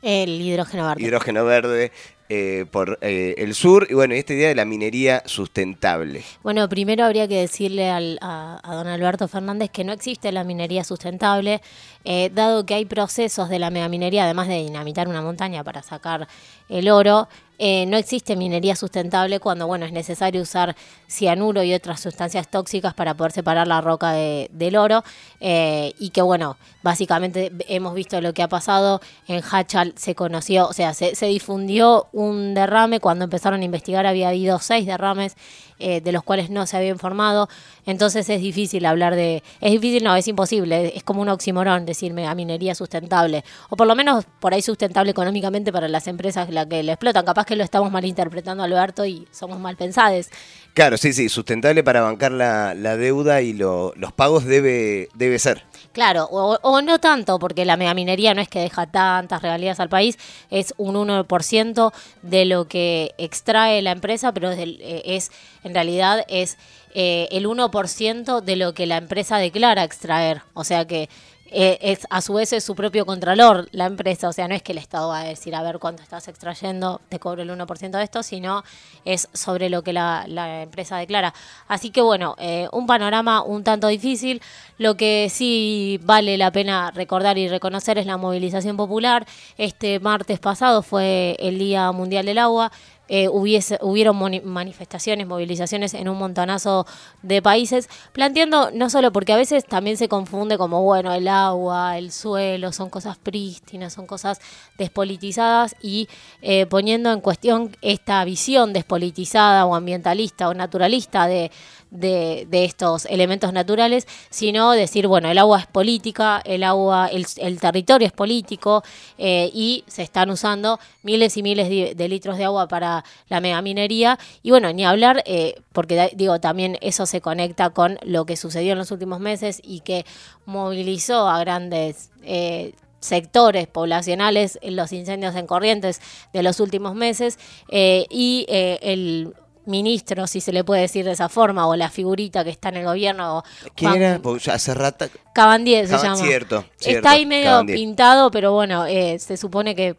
el hidrógeno verde. hidrógeno verde eh, por eh, el sur y bueno, esta idea de la minería sustentable. Bueno, primero habría que decirle al- a, a don Alberto Fernández que no existe la minería sustentable, eh, dado que hay procesos de la megaminería, además de dinamitar una montaña para sacar el oro, eh, no existe minería sustentable cuando bueno es necesario usar cianuro y otras sustancias tóxicas para poder separar la roca de- del oro. Eh, y que bueno básicamente hemos visto lo que ha pasado. En Hachal se conoció o sea se, se difundió un derrame. Cuando empezaron a investigar había habido seis derrames eh, de los cuales no se había informado. Entonces es difícil hablar de es difícil no es imposible es como un oximorón decirme a minería sustentable o por lo menos por ahí sustentable económicamente para las empresas la que le explotan. Capaz que lo estamos malinterpretando Alberto y somos mal pensados Claro, sí, sí, sustentable para bancar la, la deuda y lo- los pagos debe, debe ser. Claro, o, o no tanto, porque la megaminería no es que deja tantas regalías al país, es un 1% de lo que extrae la empresa, pero es, eh, es en realidad es eh, el 1% de lo que la empresa declara extraer. O sea que eh, es a su vez es su propio contralor la empresa, o sea, no es que el Estado va a decir, a ver cuánto estás extrayendo, te cobro el 1% de esto, sino es sobre lo que la, la empresa declara. Así que bueno, eh, un panorama un tanto difícil. Lo que sí vale la pena recordar y reconocer es la movilización popular. Este martes pasado fue el Día Mundial del Agua. Eh, hubiese, hubieron manifestaciones, movilizaciones en un montonazo de países, planteando no solo porque a veces también se confunde como, bueno, el agua, el suelo, son cosas prístinas, son cosas despolitizadas y eh, poniendo en cuestión esta visión despolitizada o ambientalista o naturalista de, de, estos elementos naturales, sino decir, bueno, el agua es política, el agua, el, el territorio es político eh, y se están usando miles y miles de litros de agua para la megaminería. Y bueno, ni hablar, eh, porque digo, también eso se conecta con lo que sucedió en los últimos meses y que movilizó a grandes... eh, sectores poblacionales en los incendios en corrientes de los últimos meses eh, y eh, el ministro, si se le puede decir de esa forma, o la figurita que está en el gobierno, ¿Quién Juan era? Porque hace rato. Cabandier se Caban- llama. Cierto, cierto, está ahí medio Cabandier. pintado, pero bueno, eh, se supone que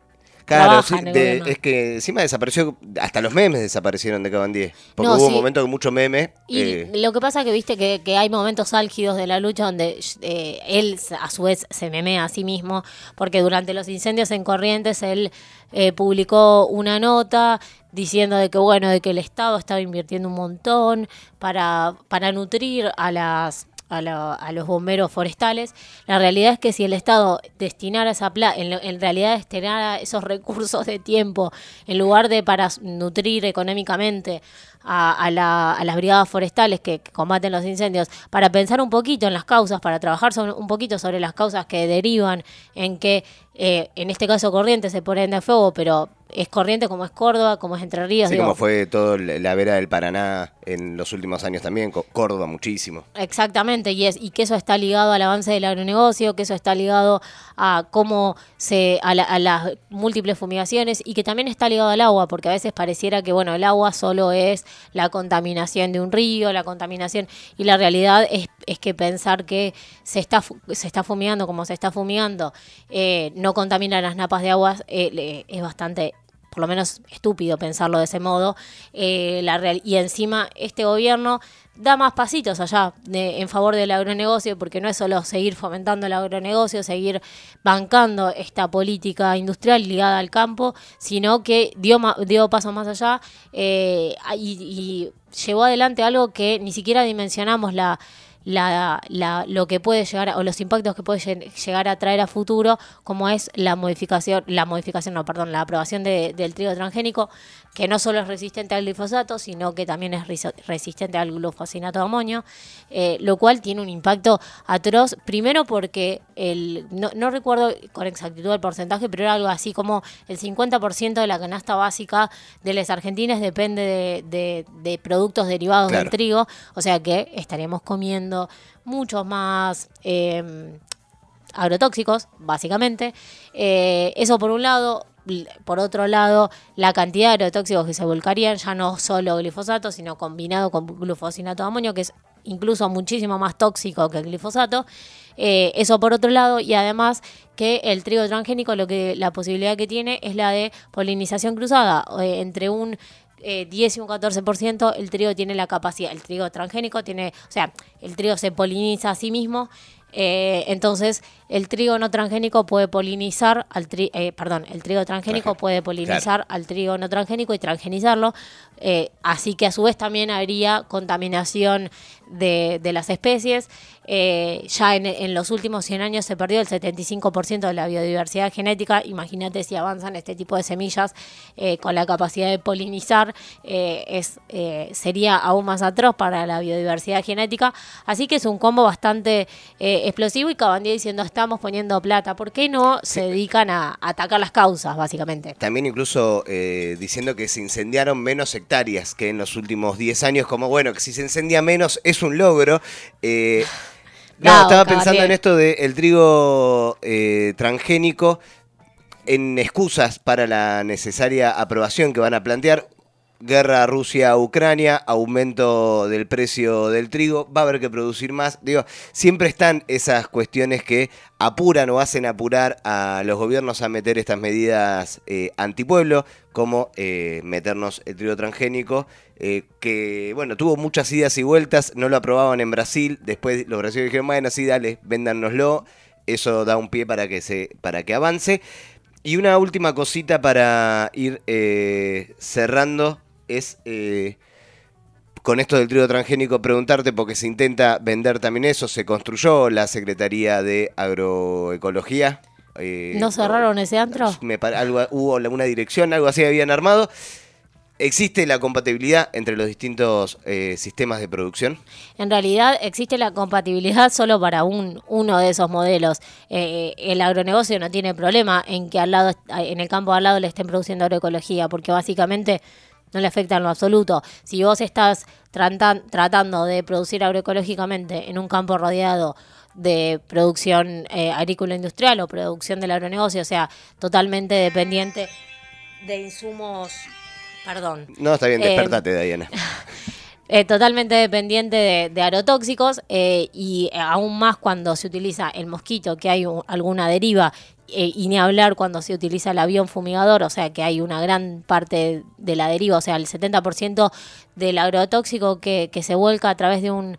Claro, sí, de- es que encima desapareció, hasta los memes desaparecieron de Cabandier. Porque No, hubo un momento de mucho meme. Y eh, lo que pasa que viste que, que hay momentos álgidos de la lucha donde eh, él a su vez se memea a sí mismo, porque durante los incendios en Corrientes él eh, publicó una nota diciendo de que bueno, de que el Estado estaba invirtiendo un montón para, para nutrir a las a, a los bomberos forestales. La realidad es que si el Estado destinara esa plata, en, realidad destinara esos recursos de tiempo, en lugar de para nutrir económicamente a, a la- a las brigadas forestales que, combaten los incendios, para pensar un poquito en las causas, para trabajar un poquito sobre las causas que derivan en que, eh, en este caso Corrientes se ponen de fuego, pero es Corriente como es Córdoba, como es Entre Ríos. así digo, como fue todo la vera del Paraná en los últimos años también, Córdoba muchísimo. Exactamente, y, es, y que eso está ligado al avance del agronegocio, que eso está ligado a cómo se, a, la- a las múltiples fumigaciones y que también está ligado al agua, porque a veces pareciera que bueno, el agua solo es la contaminación de un río, la contaminación, y la realidad es, es que pensar que se está, se está fumigando como se está fumigando, eh, no contamina las napas de agua, eh, es bastante por lo menos estúpido pensarlo de ese modo, eh, la real- y encima este gobierno da más pasitos allá de- en favor del agronegocio, porque no es solo seguir fomentando el agronegocio, seguir bancando esta política industrial ligada al campo, sino que dio, dio pasos más allá eh, y, y llevó adelante algo que ni siquiera dimensionamos la, la, la- lo que puede llegar o los impactos que puede lle- llegar a traer a futuro, como es la modificación, la modificación, no, perdón, la aprobación de- del trigo transgénico, que no solo es resistente al glifosato, sino que también es resistente al glufosinato de amonio, eh, lo cual tiene un impacto atroz, primero porque el, no, no recuerdo con exactitud el porcentaje, pero era algo así como el 50% de la canasta básica de las argentinas depende de, de- de productos derivados del trigo, o sea que estaríamos comiendo muchos más eh, agrotóxicos, básicamente. Eh, eso por un lado. Por otro lado, la cantidad de agrotóxicos que se volcarían, ya no solo glifosato, sino combinado con glufosinato de amonio, que es incluso muchísimo más tóxico que el glifosato. Eh, eso por otro lado, y además que el trigo transgénico, lo que la posibilidad que tiene es la de polinización cruzada, eh, entre un eh, 10 y un 14% el trigo tiene la capacidad, el trigo transgénico tiene, o sea, el trigo se poliniza a sí mismo, eh, entonces el trigo no transgénico puede polinizar al tri- eh, perdón, el trigo transgénico puede polinizar al trigo no transgénico y transgenizarlo, eh, así que a su vez también habría contaminación de, de las especies. Eh, ya en, en los últimos 100 años se perdió el 75% de la biodiversidad genética. Imagínate si avanzan este tipo de semillas eh, con la capacidad de polinizar, eh, es, sería aún más atroz para la biodiversidad genética. Así que es un combo bastante explosivo y Cabandier diciendo estamos poniendo plata. ¿Por qué no se dedican a, a atacar las causas, básicamente? También incluso diciendo que se incendiaron menos hectáreas que en los últimos 10 años, como bueno, que si se incendia menos es un logro. No, estaba pensando en esto del trigo eh, transgénico, en excusas para la necesaria aprobación que van a plantear. Guerra Rusia-Ucrania, aumento del precio del trigo, va a haber que producir más. Digo, siempre están esas cuestiones que apuran o hacen apurar a los gobiernos a meter estas medidas eh, antipueblo, como eh, meternos el trigo transgénico, eh, que bueno, tuvo muchas idas y vueltas, no lo aprobaban en Brasil, después los brasileños dijeron, bueno, sí, dale, véndanoslo, eso da un pie para que, se, para que avance. Y una última cosita para ir eh, cerrando es eh, con esto del trigo transgénico preguntarte porque se intenta vender también eso, se construyó la Secretaría de Agroecología. eh, ¿No cerraron ese antro? me algo, hubo una dirección, algo así habían armado. ¿Existe la compatibilidad entre los distintos eh, sistemas de producción? En realidad existe la compatibilidad solo para un, uno de esos modelos. Eh, el agronegocio no tiene problema en que al lado, en el campo al lado le estén produciendo agroecología, porque básicamente no le afecta en lo absoluto. Si vos estás tratan- tratando de producir agroecológicamente en un campo rodeado de producción eh, agrícola industrial o producción del agronegocio, o sea, totalmente dependiente de insumos, perdón. No, está bien, Eh, despertate, Diana. [LAUGHS] eh, totalmente dependiente de, de agrotóxicos eh, y aún más cuando se utiliza el mosquito, que hay un- alguna deriva, eh, y ni hablar cuando se utiliza el avión fumigador, o sea que hay una gran parte de la deriva, o sea, el 70% del agrotóxico que, que se vuelca a través de un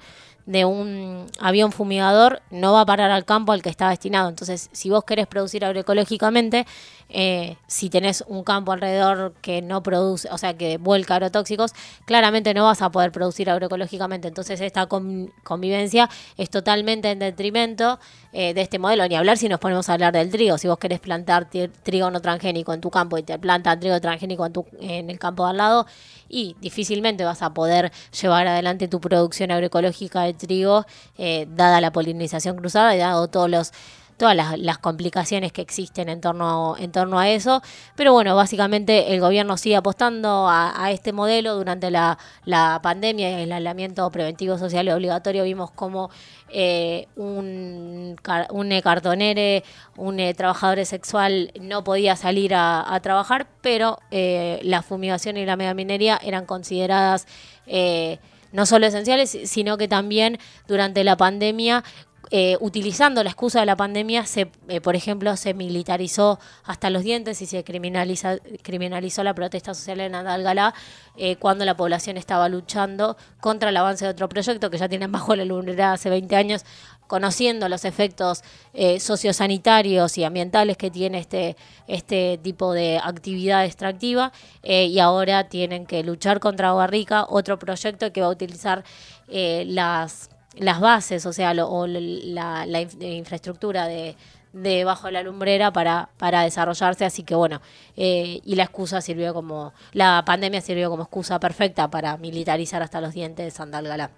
de un avión fumigador no va a parar al campo al que está destinado. Entonces, si vos querés producir agroecológicamente, eh, si tenés un campo alrededor que no produce, o sea, que vuelca agrotóxicos, claramente no vas a poder producir agroecológicamente. Entonces, esta con- convivencia es totalmente en detrimento eh, de este modelo. Ni hablar si nos ponemos a hablar del trigo. Si vos querés plantar trigo no transgénico en tu campo y te plantan trigo transgénico en, tu, en el campo de al lado, y difícilmente vas a poder llevar adelante tu producción agroecológica de trigo, eh, dada la polinización cruzada y dado todos los todas las, complicaciones que existen en torno, en torno a eso. Pero bueno, básicamente el gobierno sigue apostando a, este modelo durante la, la pandemia el aislamiento preventivo social y obligatorio. Vimos como eh, un, un cartonere, un trabajador sexual no podía salir a, a trabajar, pero eh, la fumigación y la megaminería eran consideradas... eh, no solo esenciales, sino que también durante la pandemia eh, utilizando la excusa de la pandemia, se, eh, por ejemplo, se militarizó hasta los dientes y se criminaliza, criminalizó la protesta social en Andalgalá eh, cuando la población estaba luchando contra el avance de otro proyecto que ya tienen bajo la lumbrera hace 20 años, conociendo los efectos eh, sociosanitarios y ambientales que tiene este, este tipo de actividad extractiva eh, y ahora tienen que luchar contra Agua Rica, otro proyecto que va a utilizar las las bases, o sea, lo- la, la inf- infraestructura de, de bajo la lumbrera para, para desarrollarse, así que bueno, eh, y la excusa sirvió como, la pandemia sirvió como excusa perfecta para militarizar hasta los dientes de Sandalgalá.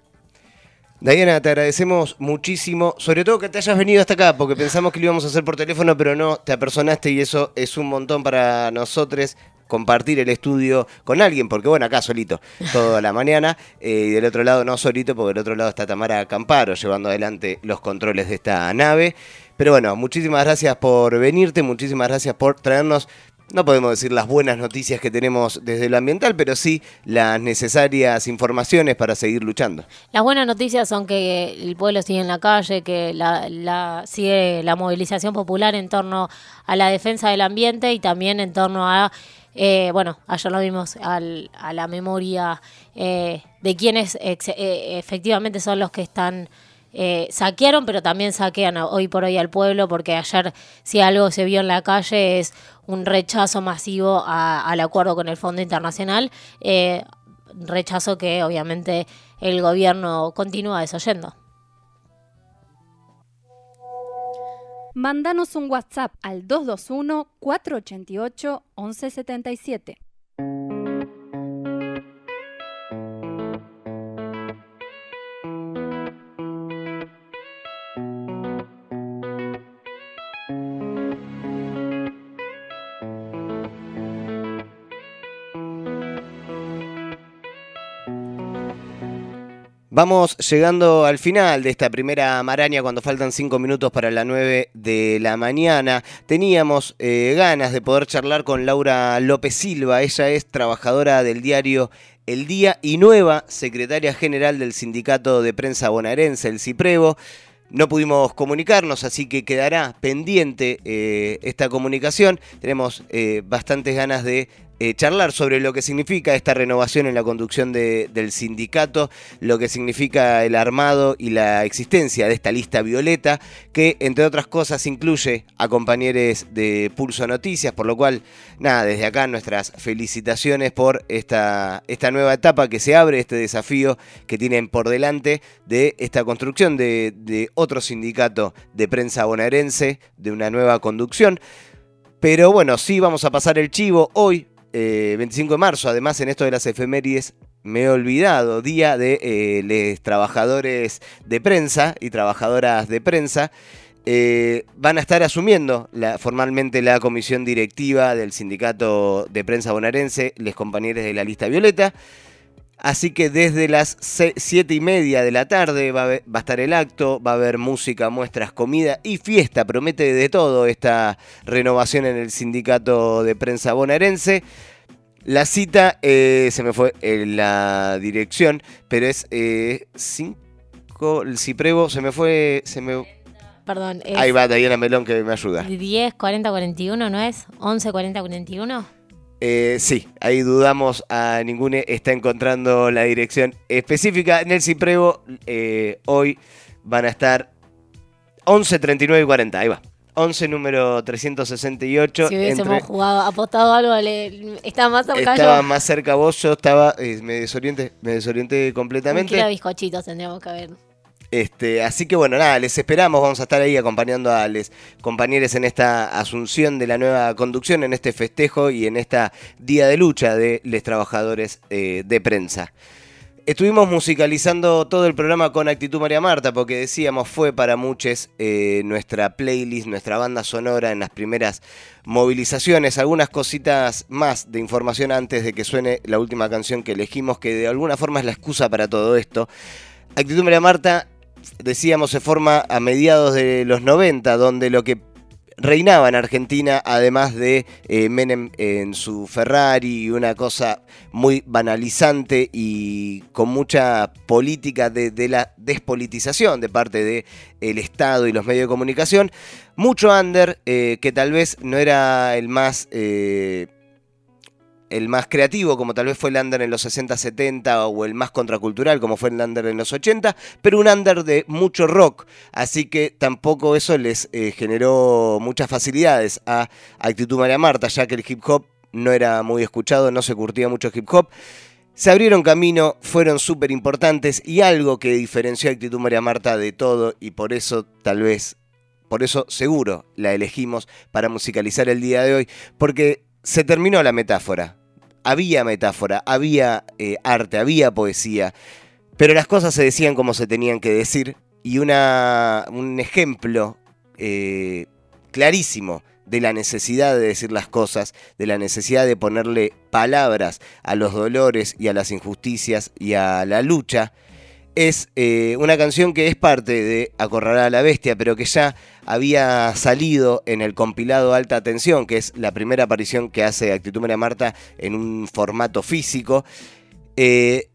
Diana, te agradecemos muchísimo, sobre todo que te hayas venido hasta acá, porque pensamos que lo íbamos a hacer por teléfono, pero no, te apersonaste y eso es un montón para nosotros compartir el estudio con alguien, porque bueno, acá solito, toda la mañana, eh, y del otro lado no solito, porque del otro lado está Tamara Camparo llevando adelante los controles de esta nave. Pero bueno, muchísimas gracias por venirte, muchísimas gracias por traernos no podemos decir las buenas noticias que tenemos desde lo ambiental, pero sí las necesarias informaciones para seguir luchando. Las buenas noticias son que el pueblo sigue en la calle, que la, la- sigue la movilización popular en torno a la defensa del ambiente y también en torno a, eh, bueno, ayer lo vimos, al- a la memoria eh, de quienes eh, efectivamente son los que están... eh, saquearon, pero también saquean hoy por hoy al pueblo, porque ayer si algo se vio en la calle es un rechazo masivo a- al acuerdo con el Fondo Internacional, eh, rechazo que obviamente el gobierno continúa desoyendo. Mándanos un WhatsApp al 221-488-1177. Vamos llegando al final de esta primera maraña cuando faltan cinco minutos para las 9 de la mañana. Teníamos eh, ganas de poder charlar con Laura López Silva. Ella es trabajadora del diario El Día y nueva secretaria general del Sindicato de Prensa Bonaerense, el CIPREVO. No pudimos comunicarnos, así que quedará pendiente eh, esta comunicación. Tenemos eh, bastantes ganas de eh, charlar sobre lo que significa esta renovación en la conducción de- del sindicato, lo que significa el armado y la existencia de esta lista violeta, que entre otras cosas incluye a compañeros de Pulso Noticias, por lo cual, nada, desde acá nuestras felicitaciones por esta, esta nueva etapa que se abre, este desafío que tienen por delante de esta construcción de, de otro sindicato de prensa bonaerense, de una nueva conducción. Pero bueno, sí vamos a pasar el chivo hoy, eh, 25 de marzo. Además, en esto de las efemérides, me he olvidado, día de eh, los trabajadores de prensa y trabajadoras de prensa. eh, van a estar asumiendo la- formalmente la comisión directiva del sindicato de prensa bonaerense, les compañeros de la lista violeta. Así que desde las se- siete y media de la tarde va a, haber- va a estar el acto, va a haber música, muestras, comida y fiesta. Promete de todo esta renovación en el sindicato de prensa bonaerense. La cita, eh, se me fue en la dirección, pero es 5, el Ciprevo, se me fue, se me... Perdón, Ahí va Diana Melón que me ayuda. 10, 40, 41, ¿no es? 11, 40, 41. Eh, sí, ahí dudamos a ninguna, está encontrando la dirección específica. En el Ciprevo eh, hoy van a estar 11, 39 y 40, ahí va. 11 número 368. Si hubiésemos entre- jugado, apostado algo, le, estaba más cerca estaba yo. más cerca vos, yo estaba, eh, me desorienté, me desorienté Un completamente. kilo de bizcochitos tendríamos que haber. Este, así que bueno, nada, les esperamos, vamos a estar ahí acompañando a los compañeros en esta asunción de la nueva conducción, en este festejo y en esta día de lucha de los trabajadores eh, de prensa. Estuvimos musicalizando todo el programa con Actitud María Marta, porque decíamos, fue para muchos eh, nuestra playlist, nuestra banda sonora en las primeras movilizaciones. Algunas cositas más de información antes de que suene la última canción que elegimos, que de alguna forma es la excusa para todo esto. Actitud María Marta, decíamos, se forma a mediados de los 90, donde lo que reinaba en Argentina, además de eh, Menem en su Ferrari una cosa muy banalizante y con mucha política de, de la despolitización de parte del Estado y los medios de comunicación. Mucho under, eh, que tal vez no era el más... eh, el más creativo, como tal vez fue el under en los 60-70, o el más contracultural, como fue el under en los 80, pero un under de mucho rock. Así que tampoco eso les eh, generó muchas facilidades a Actitud María Marta, ya que el hip hop no era muy escuchado, no se curtía mucho hip hop. Se abrieron camino, fueron súper importantes y algo que diferenció a Actitud María Marta de todo y por eso tal vez, por eso seguro la elegimos para musicalizar el día de hoy, porque se terminó la metáfora. Había metáfora, había eh, arte, había poesía, pero las cosas se decían como se tenían que decir y una, un ejemplo eh, clarísimo de la necesidad de decir las cosas, de la necesidad de ponerle palabras a los dolores y a las injusticias y a la lucha, es eh, una canción que es parte de Acorralar a la Bestia, pero que ya había salido en el compilado Alta Tensión, que es la primera aparición que hace Actitud María Marta en un formato físico. Eh,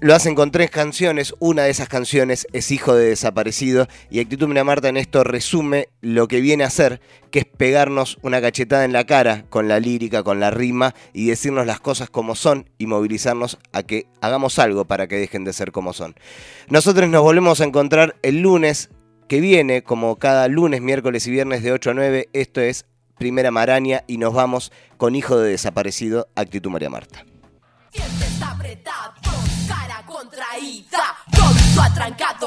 lo hacen con tres canciones, una de esas canciones es Hijo de Desaparecido y Actitud María Marta en esto resume lo que viene a hacer, que es pegarnos una cachetada en la cara con la lírica, con la rima y decirnos las cosas como son y movilizarnos a que hagamos algo para que dejen de ser como son. Nosotros nos volvemos a encontrar el lunes que viene, como cada lunes, miércoles y viernes de 8 a 9, esto es Primera Maraña y nos vamos con Hijo de Desaparecido, Actitud María Marta. Dientes apretados, cara contraída, vómito atrancado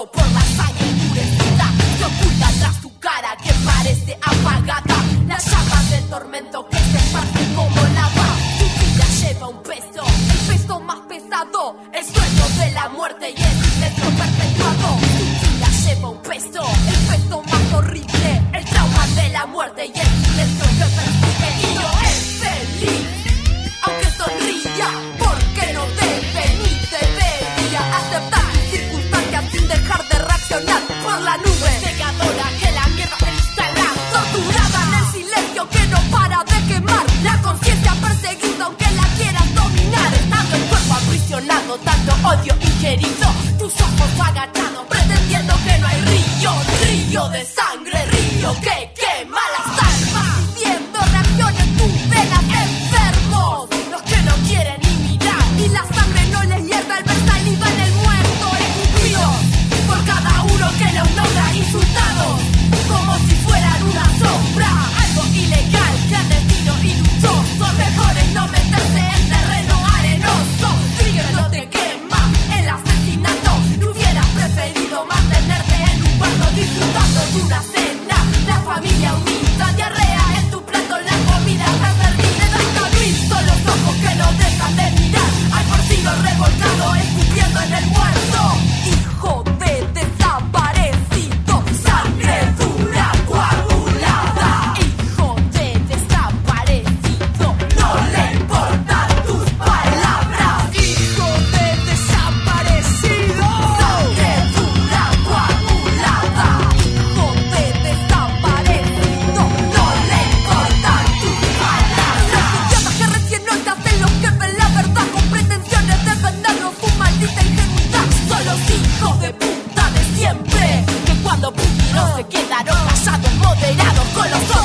siempre que cuando puros se quedaron casados, moderado con los dos.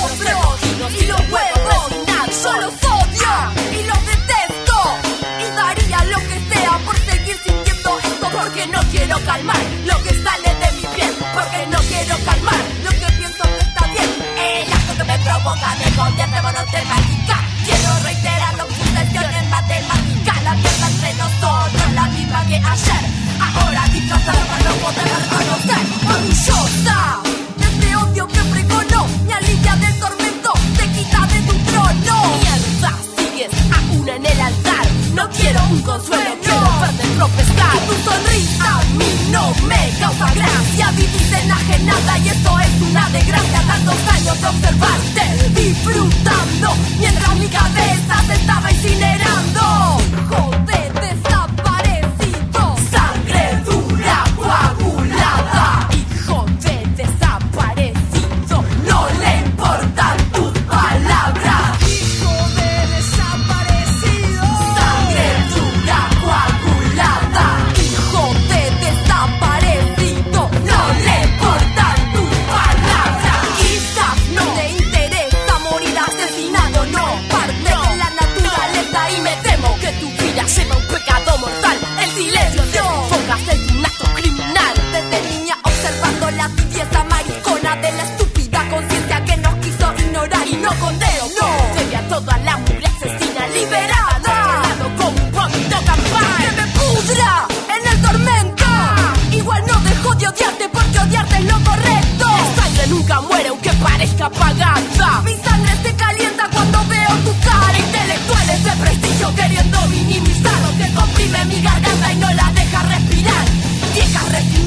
a mí no me causa gracia Vivís enajenada y esto es una desgracia. Tantos años de observarte disfrutando Mientras mi cabeza se estaba incinerando.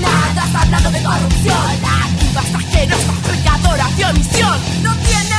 nada, has hablado de corrupción. La activaste que no de omisión. No tienes